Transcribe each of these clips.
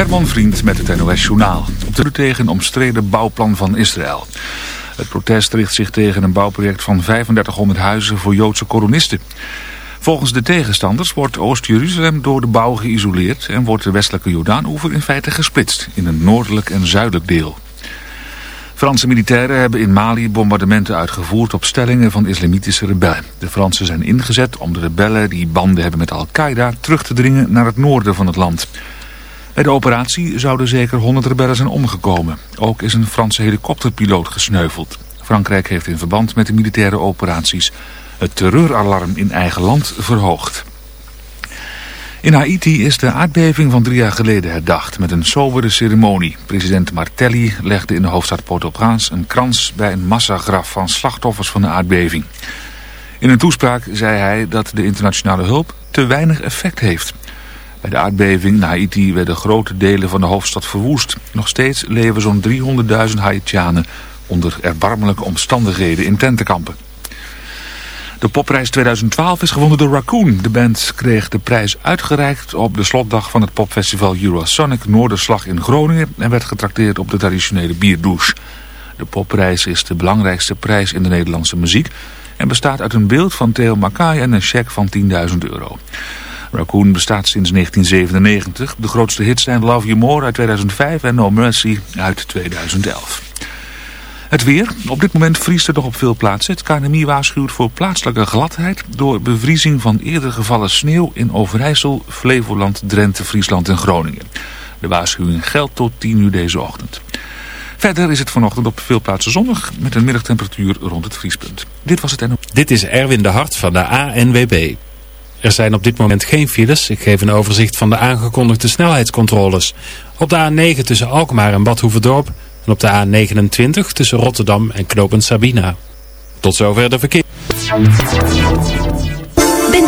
Herman Vriend met het NOS Journaal. Op de tegen omstreden bouwplan van Israël. Het protest richt zich tegen een bouwproject van 3500 huizen voor Joodse kolonisten. Volgens de tegenstanders wordt Oost-Jeruzalem door de bouw geïsoleerd... en wordt de westelijke Jordaanoever in feite gesplitst in een noordelijk en zuidelijk deel. Franse militairen hebben in Mali bombardementen uitgevoerd op stellingen van islamitische rebellen. De Fransen zijn ingezet om de rebellen die banden hebben met Al-Qaeda terug te dringen naar het noorden van het land. Bij de operatie zouden zeker 100 rebellen zijn omgekomen. Ook is een Franse helikopterpiloot gesneuveld. Frankrijk heeft in verband met de militaire operaties het terreuralarm in eigen land verhoogd. In Haiti is de aardbeving van drie jaar geleden herdacht met een sobere ceremonie. President Martelly legde in de hoofdstad Port-au-Prince een krans bij een massagraf van slachtoffers van de aardbeving. In een toespraak zei hij dat de internationale hulp te weinig effect heeft. Bij de aardbeving in Haiti werden grote delen van de hoofdstad verwoest. Nog steeds leven zo'n 300.000 Haitianen onder erbarmelijke omstandigheden in tentenkampen. De popprijs 2012 is gewonnen door Raccoon. De band kreeg de prijs uitgereikt op de slotdag van het popfestival Eurosonic Noorderslag in Groningen en werd getrakteerd op de traditionele bierdouche. De popprijs is de belangrijkste prijs in de Nederlandse muziek en bestaat uit een beeld van Theo Makai en een cheque van 10.000 euro. Raccoon bestaat sinds 1997. De grootste hits zijn Love You More uit 2005 en No Mercy uit 2011. Het weer. Op dit moment vriest het nog op veel plaatsen. Het KNMI waarschuwt voor plaatselijke gladheid door bevriezing van eerder gevallen sneeuw in Overijssel, Flevoland, Drenthe, Friesland en Groningen. De waarschuwing geldt tot 10 uur deze ochtend. Verder is het vanochtend op veel plaatsen zonnig met een middagtemperatuur rond het vriespunt. Dit was het NO. Dit is Erwin de Hart van de ANWB. Er zijn op dit moment geen files. Ik geef een overzicht van de aangekondigde snelheidscontroles. Op de A9 tussen Alkmaar en Bad Hoeverdorp en op de A29 tussen Rotterdam en Knopend Sabina. Tot zover de verkeer.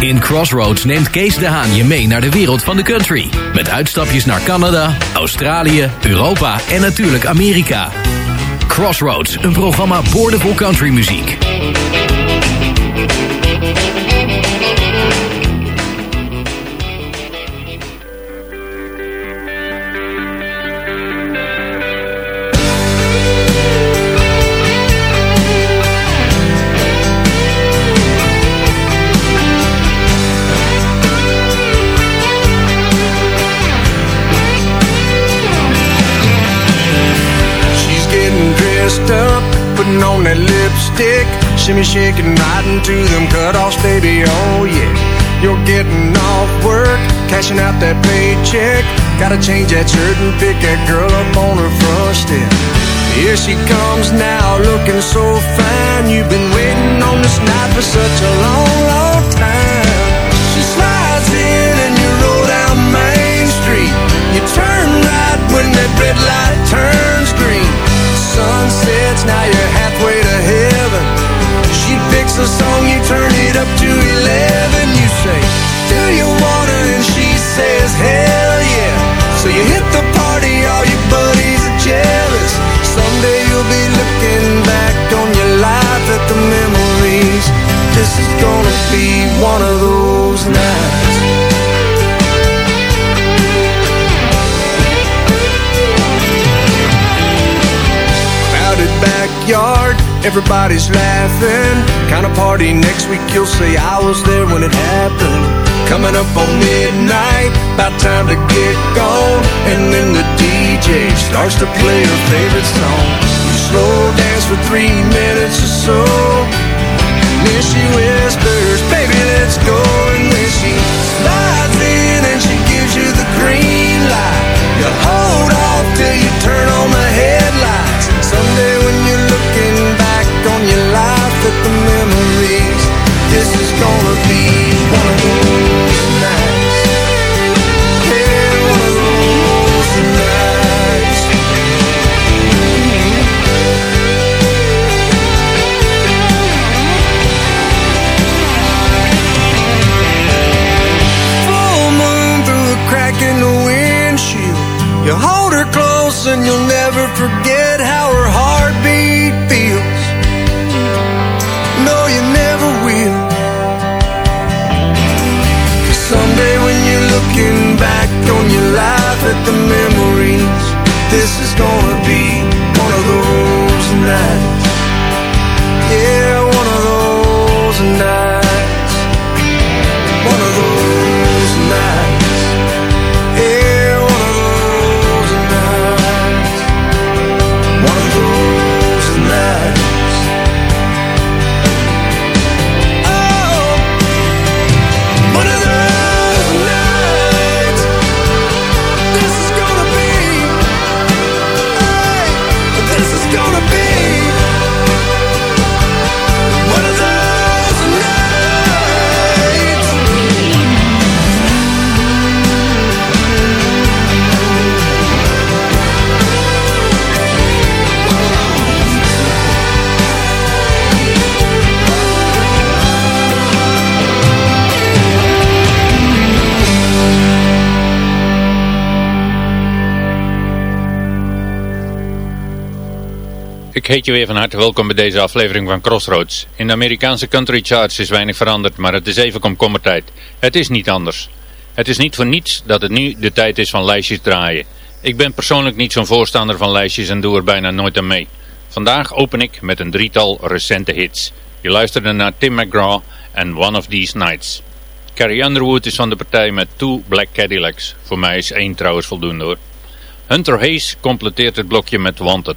In Crossroads neemt Kees de Haan je mee naar de wereld van de country. Met uitstapjes naar Canada, Australië, Europa en natuurlijk Amerika. Crossroads, een programma boordevol countrymuziek. Lipstick. Shimmy shaking right into them cutoffs, baby. Oh yeah. You're getting off work, cashing out that paycheck. Gotta change that shirt and pick that girl up on her front step. Here she comes now, looking so fine. You've been waiting on this night for such a long, long time. She slides in and you roll down Main Street. You turn right when that red light turns green. Sun sets, now you're halfway a song, you turn it up to 11. You say, Do you wanna? And she says, Hell yeah. So you hit the party, all your buddies are jealous. Someday you'll be looking back on your life at the memories. This is gonna be one of those nights. Everybody's laughing. Kind of party next week, you'll say I was there when it happened. Coming up on midnight, about time to get gone. And then the DJ starts to play her favorite song. You slow dance for three minutes or so. Then she whispers, baby, let's go. And then she slides in and she gives you the green light. You hold off till you turn on the memories, this is gonna be one of those nights. Yeah, one of those nights. Full moon through crack in the windshield. You hold her close and you'll never forget how her heartbeat feels. On your life at the memories, this is gonna be one of those nights. Ik heet je weer van harte welkom bij deze aflevering van Crossroads. In de Amerikaanse country charts is weinig veranderd, maar het is even komkommertijd. Het is niet anders. Het is niet voor niets dat het nu de tijd is van lijstjes draaien. Ik ben persoonlijk niet zo'n voorstander van lijstjes en doe er bijna nooit aan mee. Vandaag open ik met een drietal recente hits. Je luisterde naar Tim McGraw en One of These Nights. Carrie Underwood is van de partij met Two Black Cadillacs. Voor mij is één trouwens voldoende hoor. Hunter Hayes completeert het blokje met Wanted.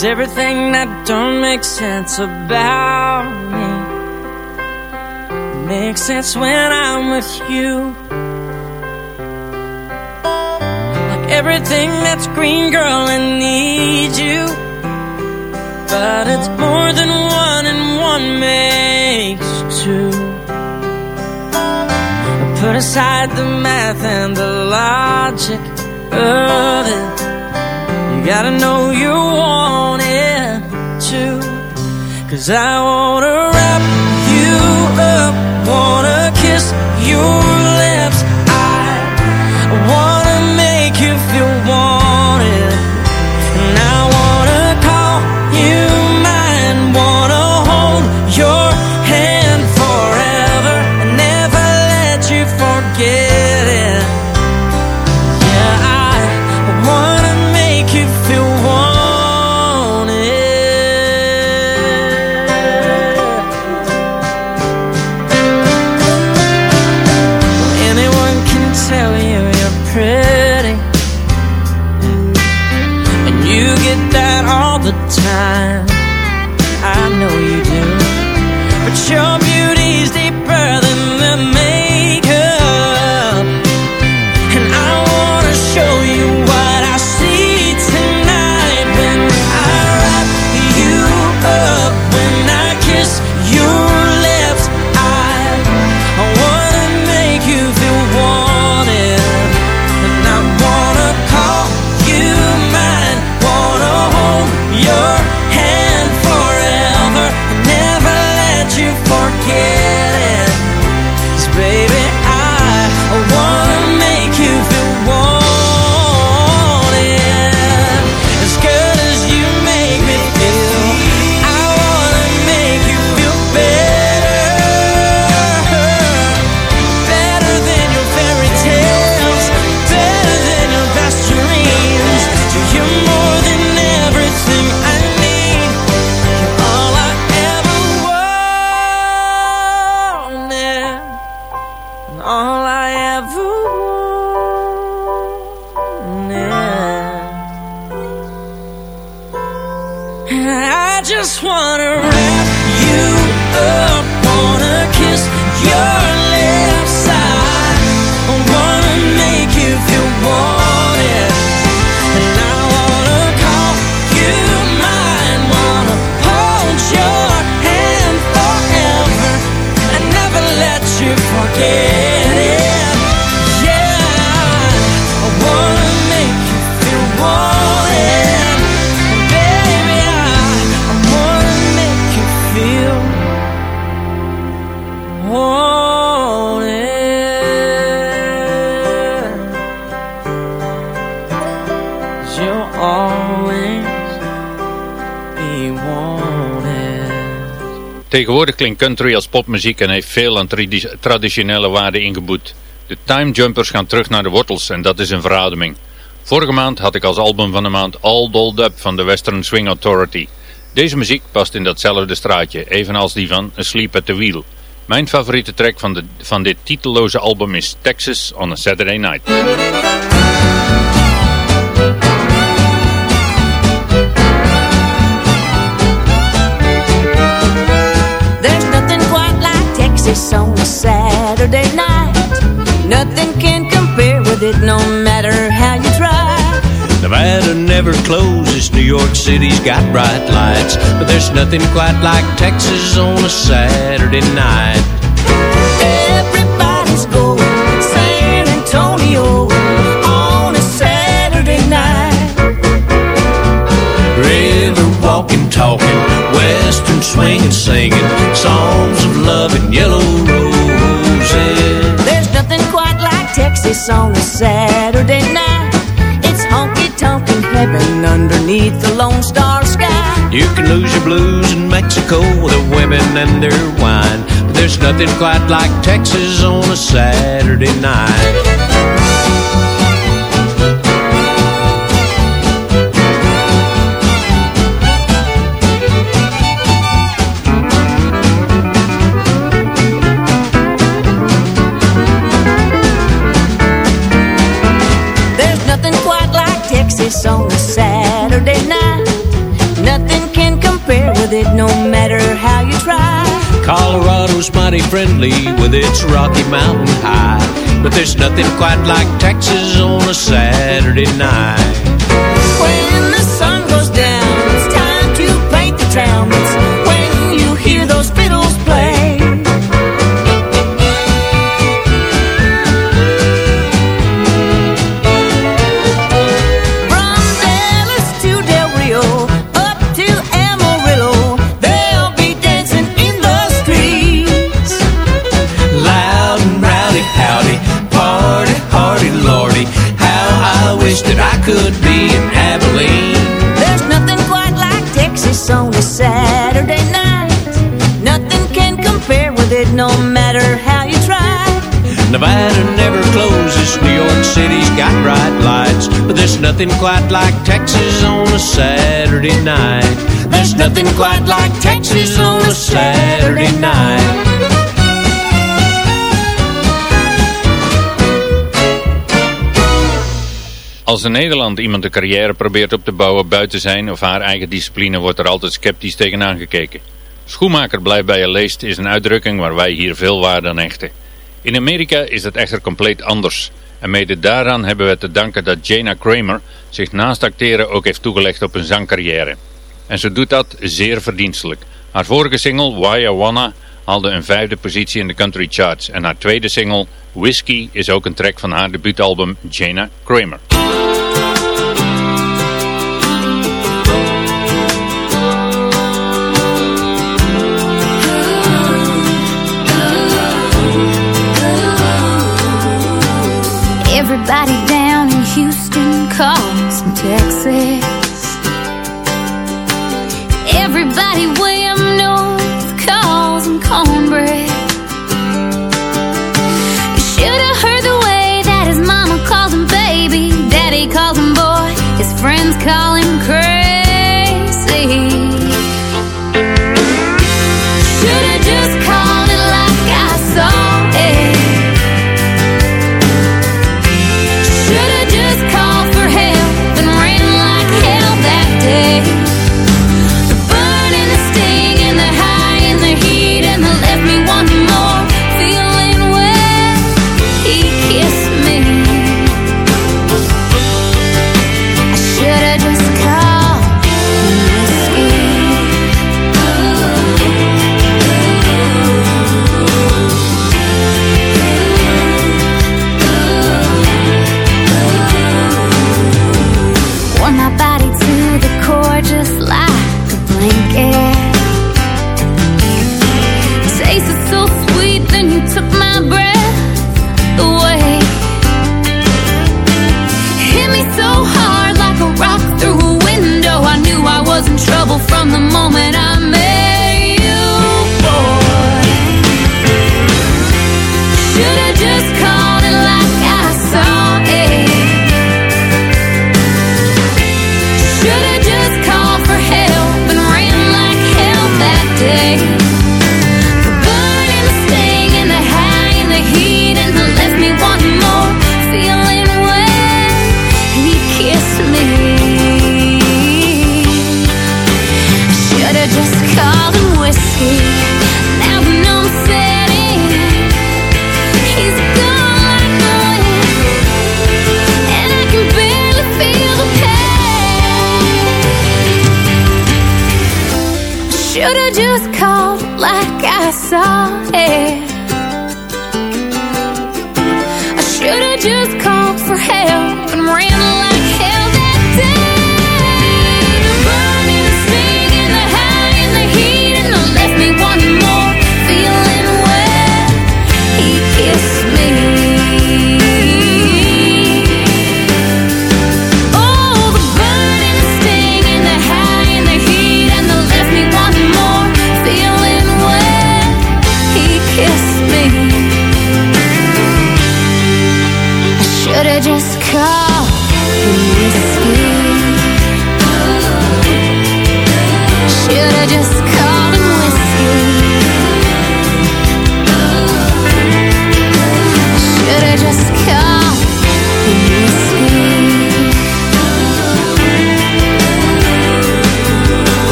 Cause everything that don't make sense about me makes sense when I'm with you. Like everything that's green, girl, I need you. But it's more than one and one makes two. Put aside the math and the logic of it. You gotta know you want. Cause I wanna wrap you up, wanna kiss your all I ever wanted. And I just wanna wrap you up, wanna kiss your lips. I wanna make you feel wanted. And I wanna call wanna hold your hand forever and never let you forget Tegenwoordig klinkt country als popmuziek en heeft veel aan tradi- traditionele waarden ingeboet. De Time Jumpers gaan terug naar de wortels en dat is een verademing. Vorige maand had ik als album van de maand All Dolled Up van de Western Swing Authority. Deze muziek past in datzelfde straatje, evenals die van Asleep at the Wheel. Mijn favoriete track van, de, van dit titelloze album is Texas on a Saturday Night. Texas on a Saturday night. Nothing can compare with it no matter how you try. Nevada never closes, New York City's got bright lights, but there's nothing quite like Texas on a Saturday night. Everybody's going to San Antonio on a Saturday night. River walking, talking, western swinging, singing songs love and yellow roses. There's nothing quite like Texas on a Saturday night. It's honky tonk in heaven underneath the Lone Star sky. You can lose your blues in Mexico with the women and their wine. But there's nothing quite like Texas on a Saturday night. no matter how you try. Colorado's mighty friendly with its Rocky Mountain high. But there's nothing quite like Texas on a Saturday night. The Nevada never closes, New York City's got bright lights. But there's nothing quite like Texas on a Saturday night. There's nothing quite like Texas on a Saturday night. Als in Nederland iemand een carrière probeert op te bouwen buiten zijn of haar eigen discipline wordt er altijd sceptisch tegenaan gekeken. Schoenmaker blijft bij je leest is een uitdrukking waar wij hier veel waarde aan hechten. In Amerika is dat echter compleet anders. En mede daaraan hebben we te danken dat Jana Kramer zich naast acteren ook heeft toegelegd op een zangcarrière. En ze doet dat zeer verdienstelijk. Haar vorige single, Why I Wanna, haalde een vijfde positie in de country charts. En haar tweede single, Whiskey, is ook een track van haar debuutalbum Jana Kramer. Everybody down in Houston calls from Texas. Everybody way up north calls.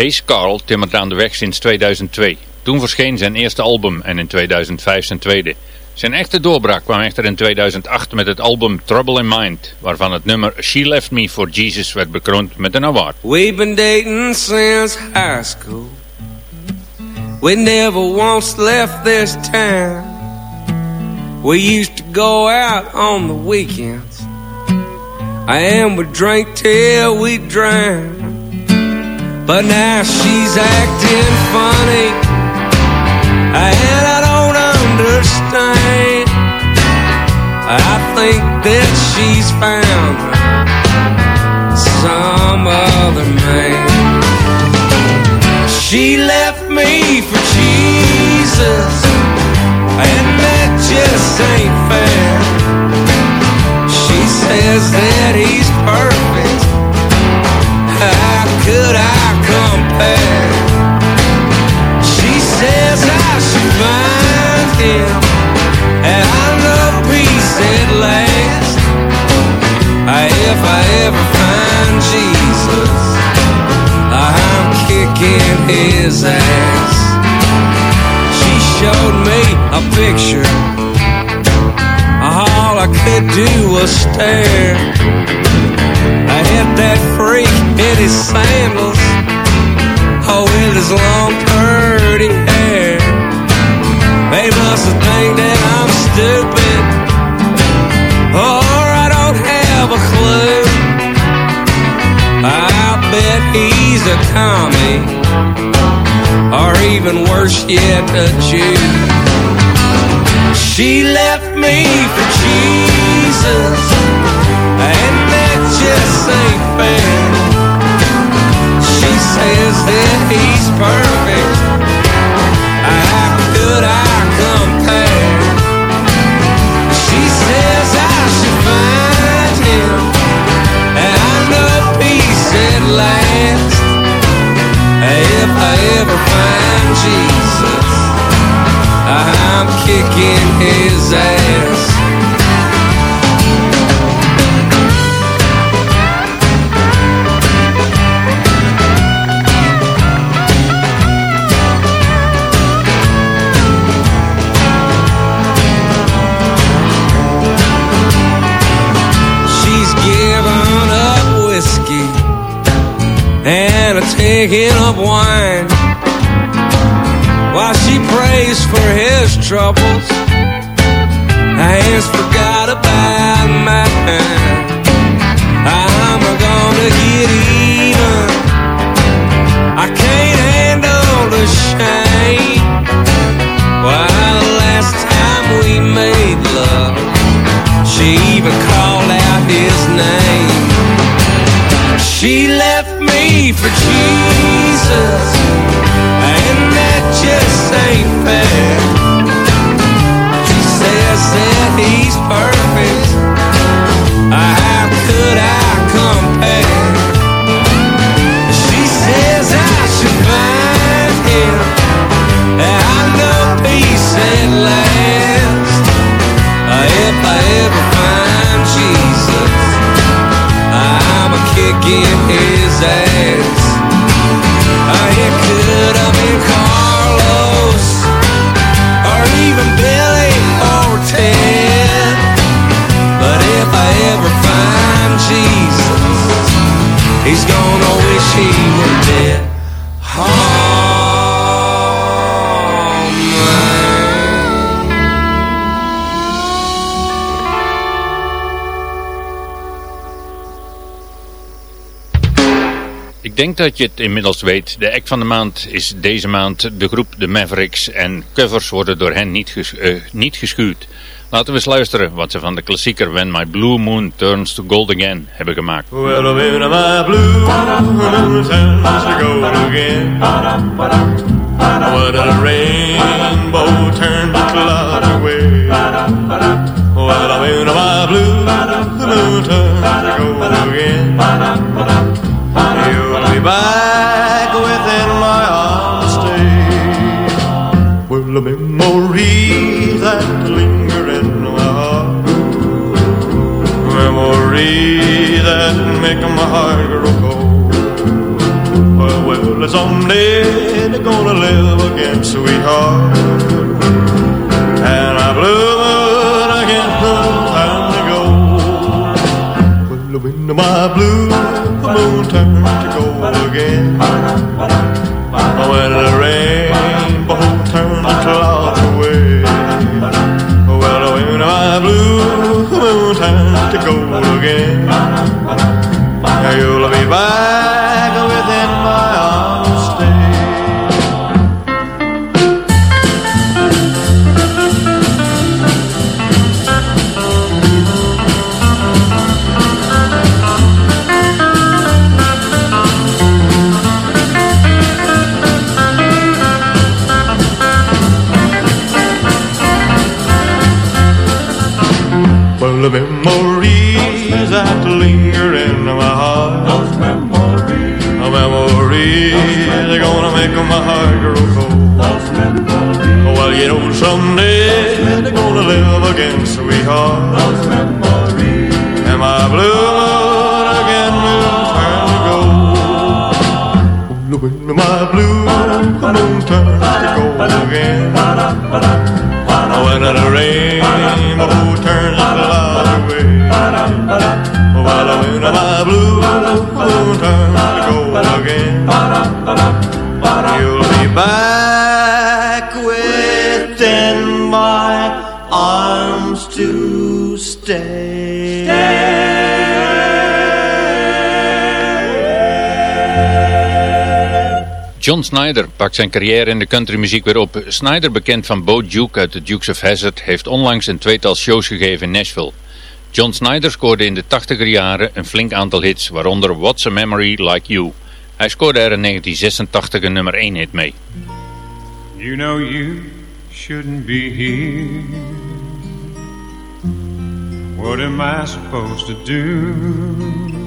Hayes Carl timmert aan de weg sinds 2002. Toen verscheen zijn eerste album en in 2005 zijn tweede. Zijn echte doorbraak kwam echter in 2008 met het album Trouble in Mind, waarvan het nummer She Left Me for Jesus werd bekroond met een award. We've been dating since high school. We never once left this town. We used to go out on the weekends. And we drink till we drown. But now she's acting funny. And I don't understand. I think that she's found some other man. She left me for Jesus, and that just ain't fair. She says that he's perfect. How could I She says I should find him, and I know peace. If I ever find Jesus, I'm kicking his ass. She showed me a picture. All I could do was stare. I hit that freak in his sandals. Oh, with his long curly hair. They must think that I'm stupid. Or I don't have a clue. I bet he's a commie. Or even worse yet, a Jew. She left me for Jesus. And that just ain't says that he's perfect. How could I compare? She says I should find him, and I know peace at last. If I ever find Jesus, I'm kicking his ass. Taking of wine while she prays for his troubles and forgot about mine. I'm gonna get even. I can't handle the shame. Well, the last time we made love, she even called out his name. She left for Jesus, denk dat je het inmiddels weet. De act van de maand is deze maand de groep The Mavericks. En covers worden door hen niet, ges eh, niet geschuwd. Laten we eens luisteren wat ze van de klassieker When My Blue Moon Turns to Gold Again hebben gemaakt. In my blue moon turns to gold again. When rainbow away. My blue moon turns to gold again. You'll be back within my arms stay. Well, the memories that linger in my heart. Memories that make my heart grow cold. Well, well, someday they're gonna live again, sweetheart. And I can't no time to go. Well, when my blue moon turns to gold again, when the rainbow John Snyder pakt zijn carrière in de countrymuziek weer op. Snyder, bekend van Bo Duke uit de Dukes of Hazzard, heeft onlangs een tweetal shows gegeven in Nashville. John Snyder scoorde in de 80er jaren een flink aantal hits, waaronder What's a Memory Like You. Hij scoorde er in 1986 een nummer 1 hit mee. You know you shouldn't be here. What am I supposed to do?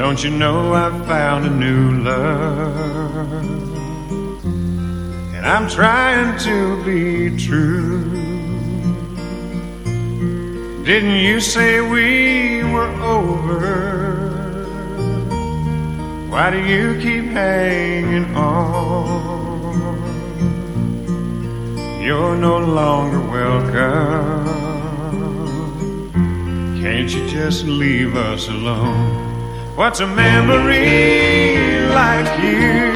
Don't you know I've found a new love? And I'm trying to be true. Didn't you say we were over? Why do you keep hanging on? You're no longer welcome. Can't you just leave us alone? What's a memory like you?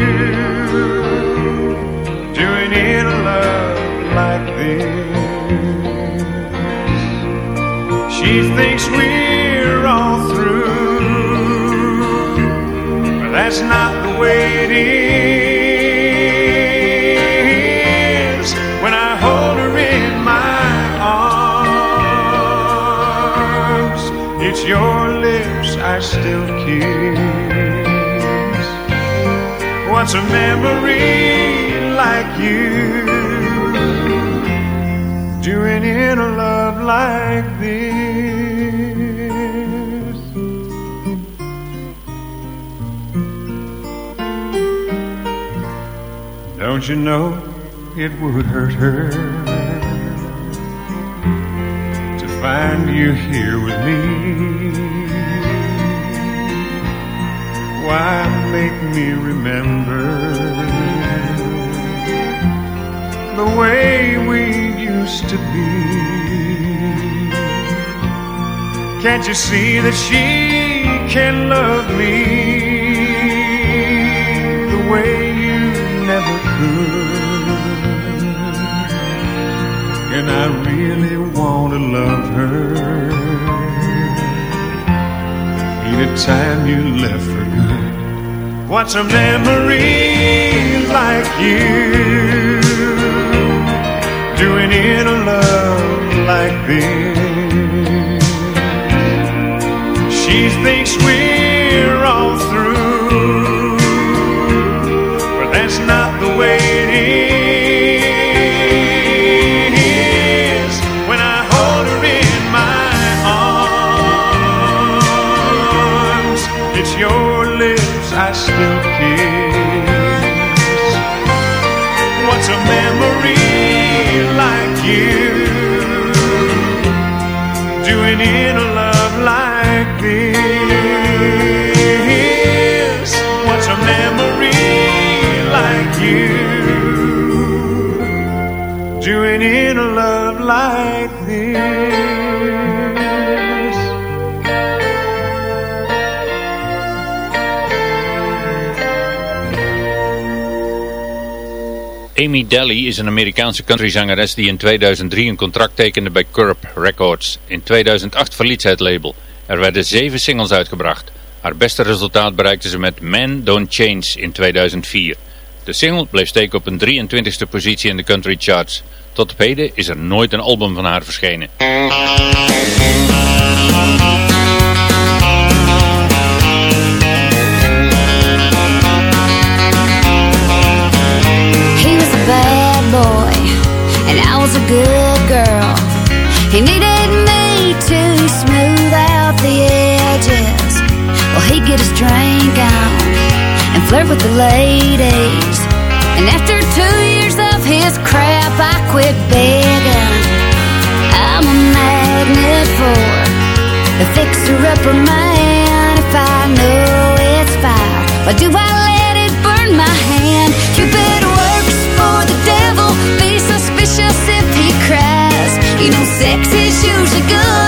Doing in a love like this? She thinks we're all through, but that's not the way it is. When I hold her in my arms, it's your still kiss. What's a memory like you? Doing in a love like this. Don't you know it would hurt her to find you here with me? Why make me remember the way we used to be? Can't you see that she can love me the way you never could? And I really want to love her. Anytime you left. What's a memory like you? Doing in a love like this. She thinks we're What's a memory like you. Doing in a love like this? What's a memory like you. Doing in a love like Amy Daly is een Amerikaanse countryzangeres die in 2003 een contract tekende bij Curb Records. In 2008 verliet zij het label. Er werden zeven singles uitgebracht. Haar beste resultaat bereikte ze met Man Don't Change in 2004. De single bleef steken op een 23e positie in de country charts. Tot op heden is er nooit een album van haar verschenen. Was a good girl. He needed me to smooth out the edges. Well, he'd get his drink on and flirt with the ladies. And after two years of his crap, I quit begging. I'm a magnet for the fixer-upper man. If I know it's fire, why do I let it burn my hand? You know, sex is usually good,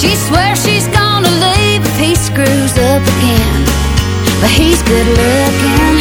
she swears she's gonna leave if he screws up again. But he's good looking.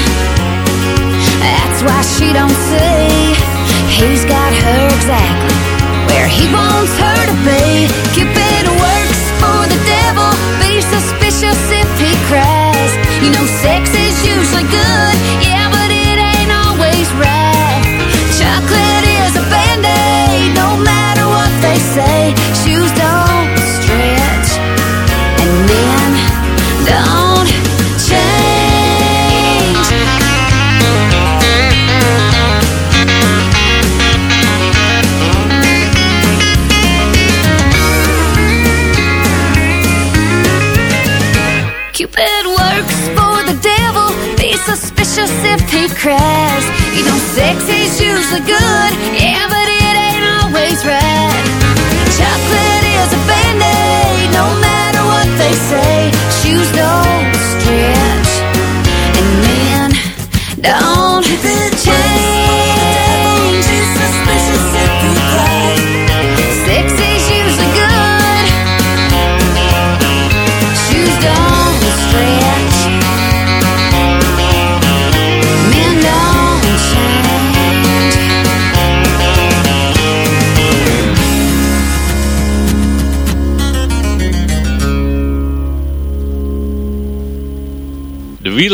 Suspicious if he cries. You know, sex is usually good, yeah,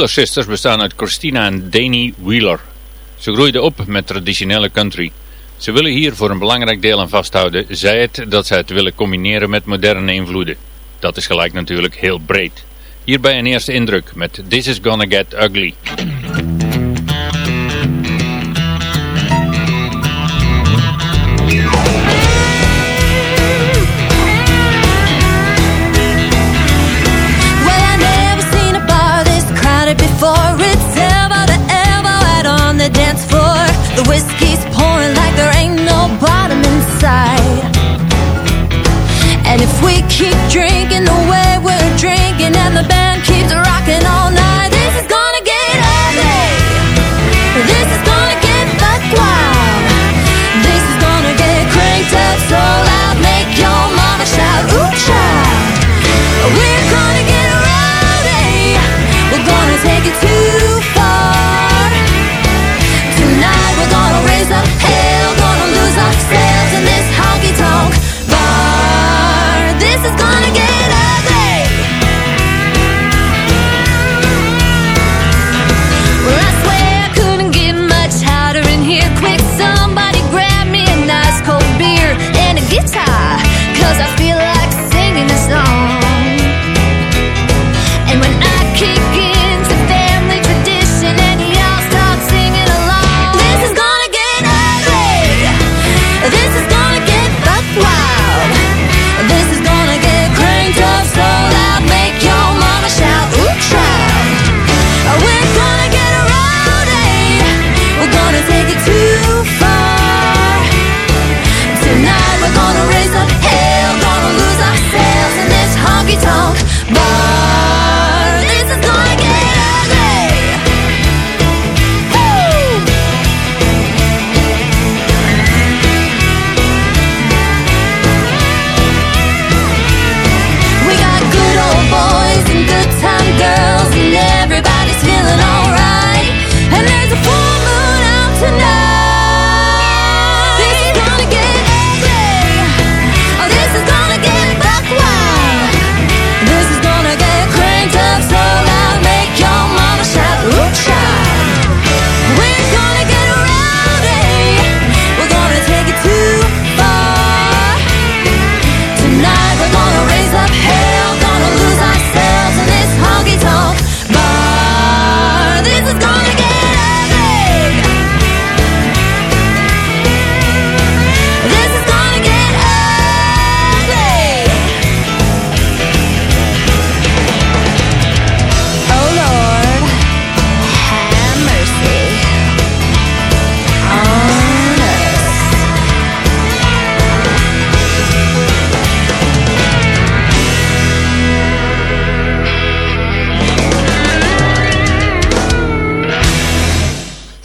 Wheeler Sisters bestaan uit Christina en Danny Wheeler. Ze groeiden op met traditionele country. Ze willen hier voor een belangrijk deel aan vasthouden, zij het dat zij het willen combineren met moderne invloeden. Dat is gelijk natuurlijk heel breed. Hierbij een eerste indruk met This is Gonna Get Ugly. The whiskey's pouring like there ain't no bottom inside. And if we keep drinking the way we're drinking, and the band keeps rocking all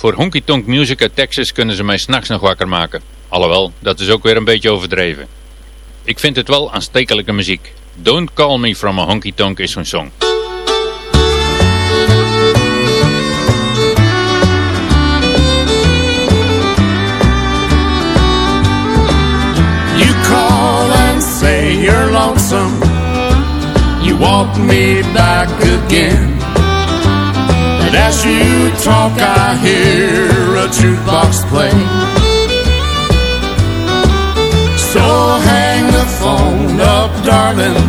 Voor honky tonk music uit Texas kunnen ze mij s'nachts nog wakker maken. Alhoewel, dat is ook weer een beetje overdreven. Ik vind het wel aanstekelijke muziek. Don't Call Me From A Honky Tonk is zo'n song. You call and say you're lonesome. You want me back again. And as you talk, I hear a jukebox play. So hang the phone up, darling.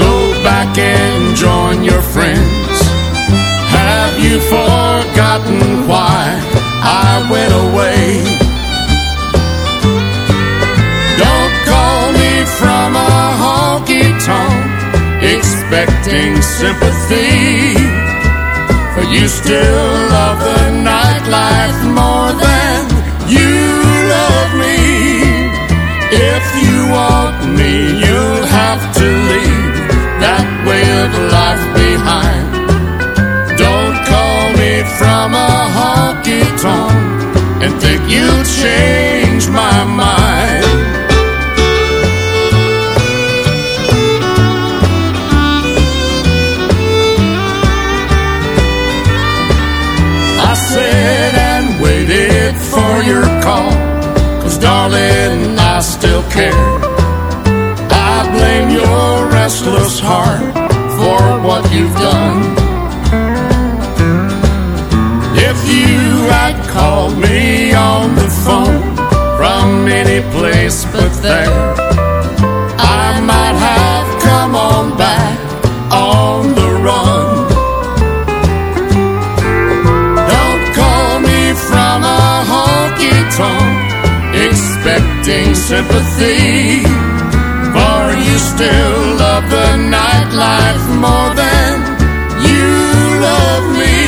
Go back and join your friends. Have you forgotten why I went away? Don't call me from a honky tonk, expecting sympathy. You still love the nightlife more than you love me. If you want me, you'll have to leave that way of life behind. Don't call me from a honky tonk and think you'll change my mind. Your call. Cause darling, I still care. I blame your restless heart for what you've done. If you had called me on the phone from any place but there, sympathy. For you still love the nightlife more than you love me.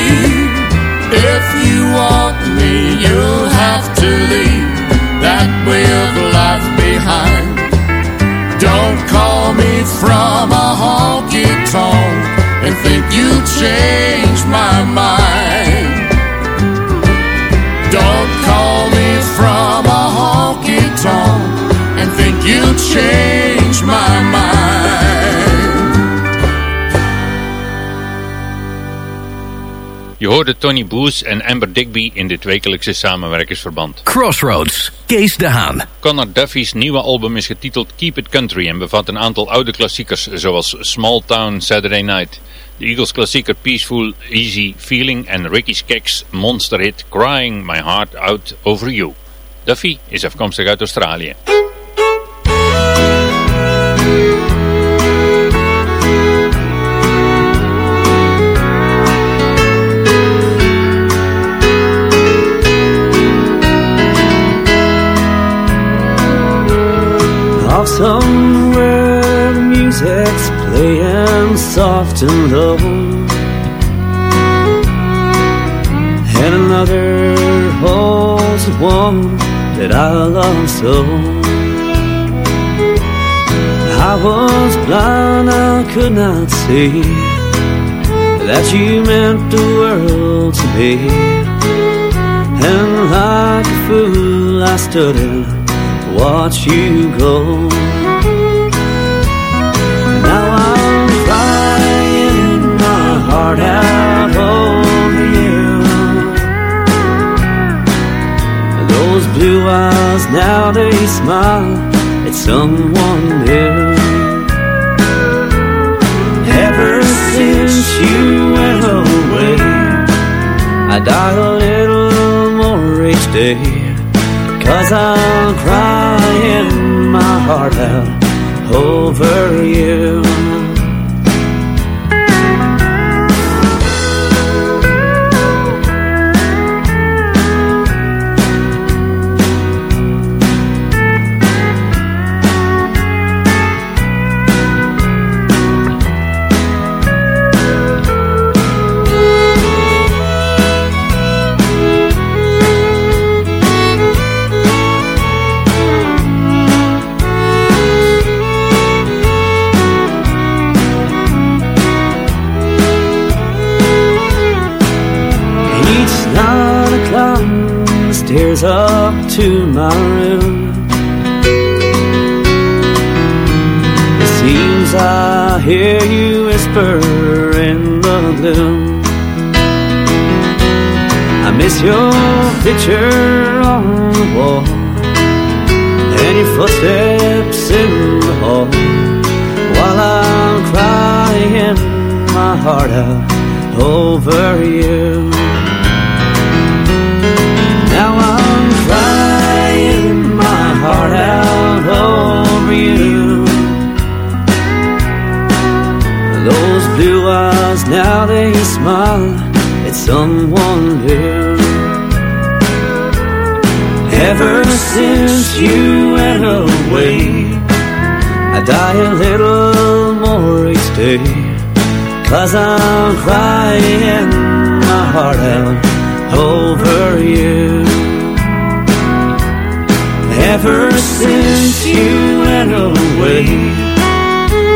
If you want me, you'll have to leave that way of life behind. Don't call me from a honky tonk and think you change my mind. You change my mind. Je hoorde Tony Booth en Amber Digby in dit wekelijkse samenwerkingsverband. Crossroads, Kees de Haan. Connor Duffy's nieuwe album is getiteld Keep It Country en bevat een aantal oude klassiekers zoals Small Town Saturday Night, de Eagles klassieker Peaceful Easy Feeling en Ricky Skaggs monsterhit Crying My Heart Out Over You. Duffy is afkomstig uit Australië. Somewhere the music's playing soft and low. And another holds the one that I love so. I was blind, I could not see That you meant the world to me. And like a fool I stood and watch you go. Now I'm crying my heart out over you. Those blue eyes now they smile at someone new. Ever since you went away, I die a little more each day. Cause I'm crying my heart out over you. My room. It seems I hear you whisper in the gloom. I miss your picture on the wall and your footsteps in the hall while I'm crying my heart out over you. Eyes now they smile at someone new. Ever since you went away, I die a little more each day. Cause I'm crying my heart out over you. Ever since you went away,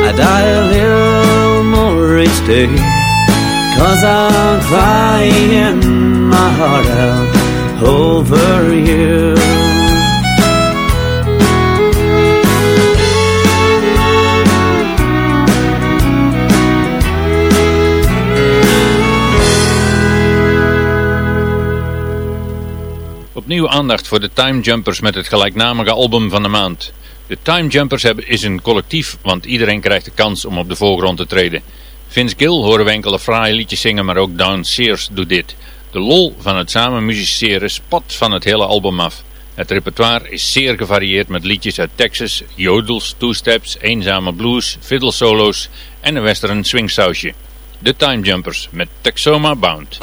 I die a little more each day. Cause I'm crying my heart out over you. Opnieuw aandacht voor de Time Jumpers met het gelijknamige album van de maand. De Time Jumpers hebben, is een collectief, want iedereen krijgt de kans om op de voorgrond te treden. Vince Gill horen we enkele fraaie liedjes zingen, maar ook Down Sears doet dit. De lol van het samen musiceren spat van het hele album af. Het repertoire is zeer gevarieerd met liedjes uit Texas, jodels, two-steps, eenzame blues, fiddle solo's en een western swingsausje. De Time Jumpers met Texoma Bound.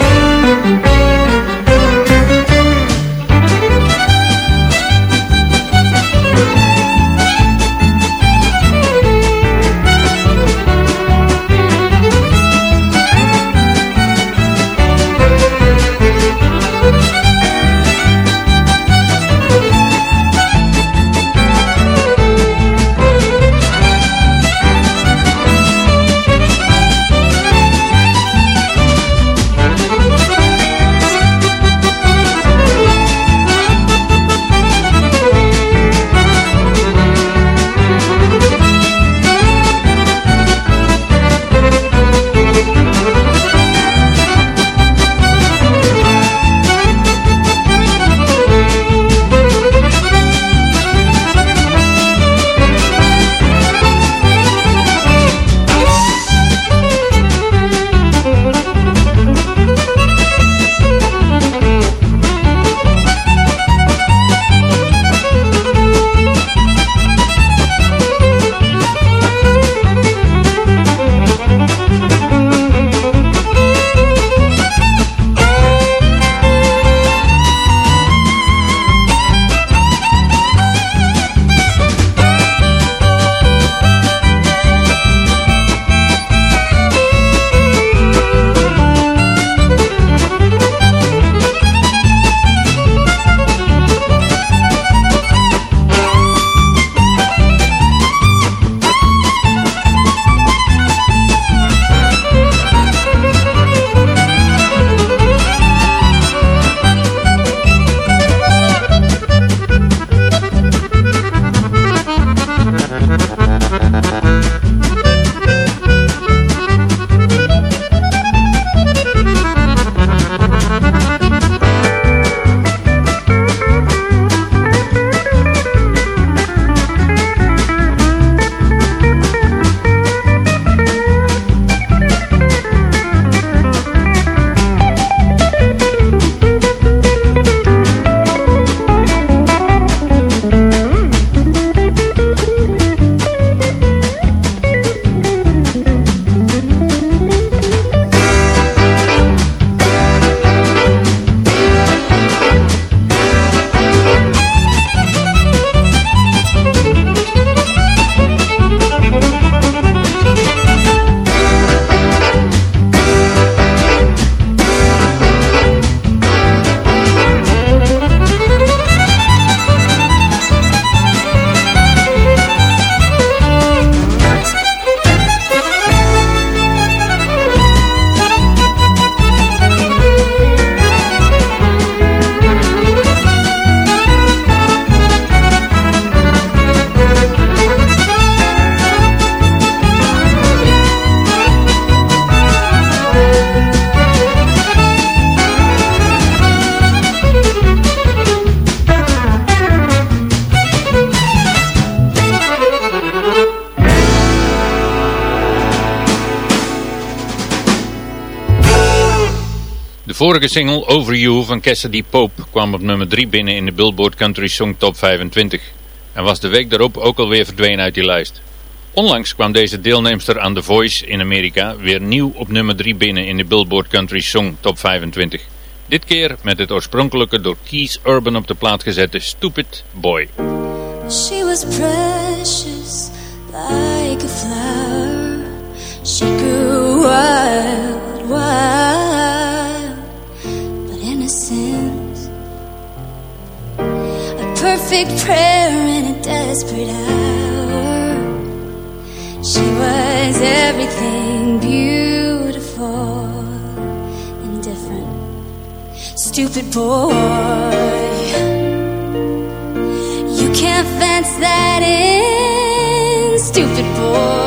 Single Over You van Cassidy Pope kwam op nummer 3 binnen in de Billboard Country Song Top 25 en was de week daarop ook alweer verdwenen uit die lijst. Onlangs kwam deze deelnemster aan The Voice in Amerika weer nieuw op nummer 3 binnen in de Billboard Country Song Top 25. Dit keer met het oorspronkelijke door Keith Urban op de plaat gezette Stupid Boy. She was precious like a flower. She A prayer in a desperate hour. She was everything beautiful and different. Stupid boy. You can't fence that in, stupid boy.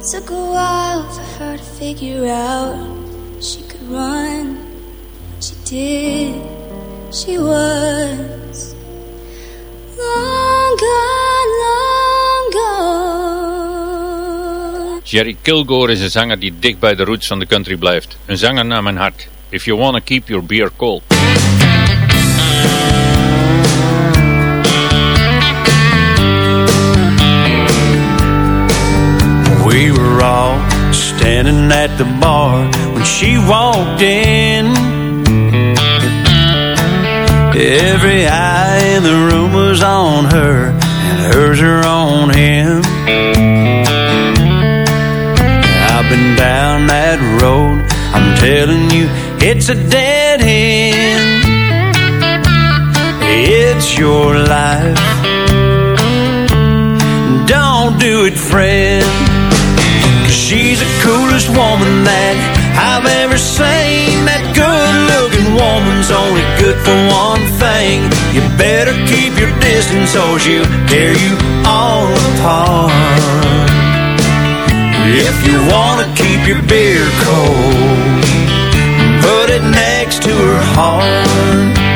Took a while for her to figure out she could run. She did. She was long gone, long gone. Jerry Kilgore is een zanger die dicht bij de roots van de country blijft. Een zanger naar mijn hart. If you wanna keep your beer cold. Standing at the bar when she walked in. Every eye in the room was on her, and hers are on him. I've been down that road, I'm telling you, it's a dead end. It's your life. Don't do it, friend. She's the coolest woman that I've ever seen. That good looking woman's only good for one thing. You better keep your distance or she'll tear you all apart. If you wanna keep your beer cold, put it next to her heart.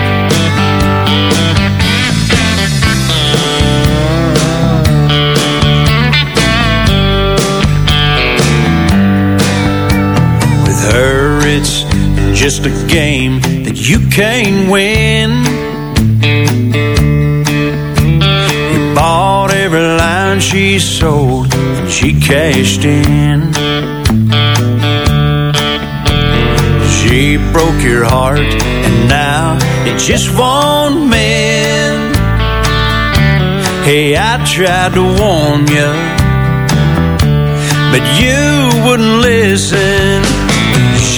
Just a game that you can't win. You bought every line she sold, and she cashed in. She broke your heart, and now it just won't mend. Hey, I tried to warn you but you wouldn't listen.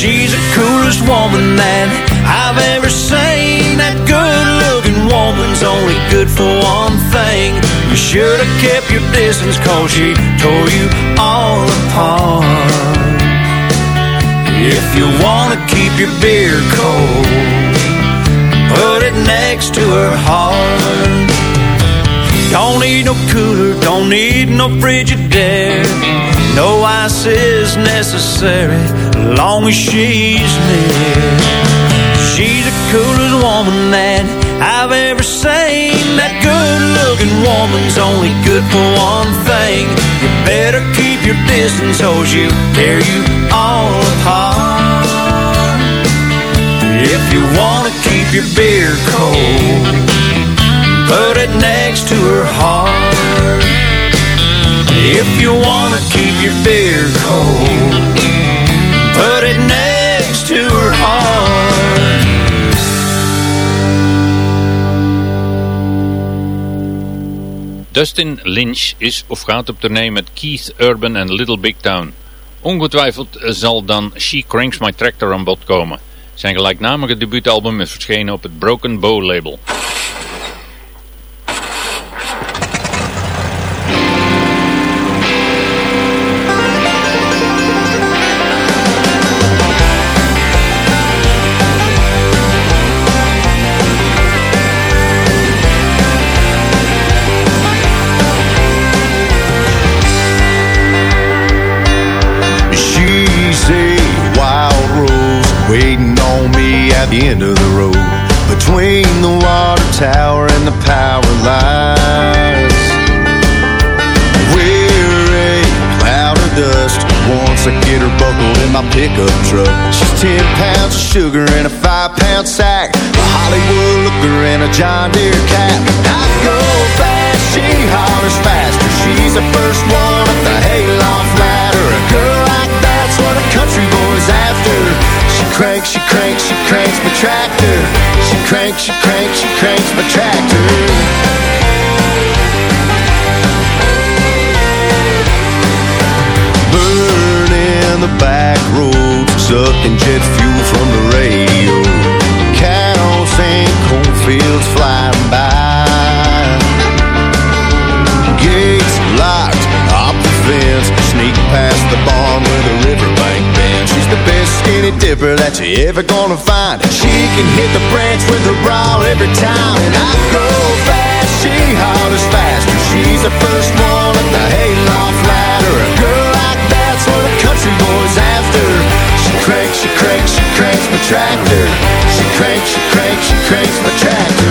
She's the coolest woman that I've ever seen. That good looking woman's only good for one thing. You should have kept your distance, cause she tore you all apart. If you wanna keep your beer cold, put it next to her heart. Don't need no cooler, don't need no Frigidaire. No ice is necessary, long as she's near. She's the coolest woman that I've ever seen. That good looking woman's only good for one thing. You better keep your distance, or she'll tear you all apart. If you wanna keep your beer cold, put it next to her heart. If you wanna keep your beer cold, put it next to her heart. Dustin Lynch is of gaat op tournee met Keith Urban en Little Big Town. Ongetwijfeld zal dan She Cranks My Tractor aan bod komen. Zijn gelijknamige debuutalbum is verschenen op het Broken Bow label. At the end of the road between the water tower and the power lines. We're a cloud of dust once I get her buckled in my pickup truck. She's ten pounds of sugar in a five pound sack, a Hollywood looker and a John Deere cap. I go fast, she hollers faster. She's the first one up the hayloft ladder. A girl like that's what a country boy's after. Cranks, she cranks, she cranks my tractor. She cranks, she cranks, she cranks my tractor. Burning the back roads, sucking jet fuel from the radio. Cows and cornfields flying by. Gates locked, up the fence, sneak past the barn where the riverbank bends. She's the best skinny dipper that you ever gonna find. She can hit the branch with her bra every time, and I go fast. She hollers faster. She's the first one at the hayloft ladder. A girl like that's what a country boy's after. She cranks, she cranks, she cranks my tractor. She cranks, she cranks, she cranks my tractor.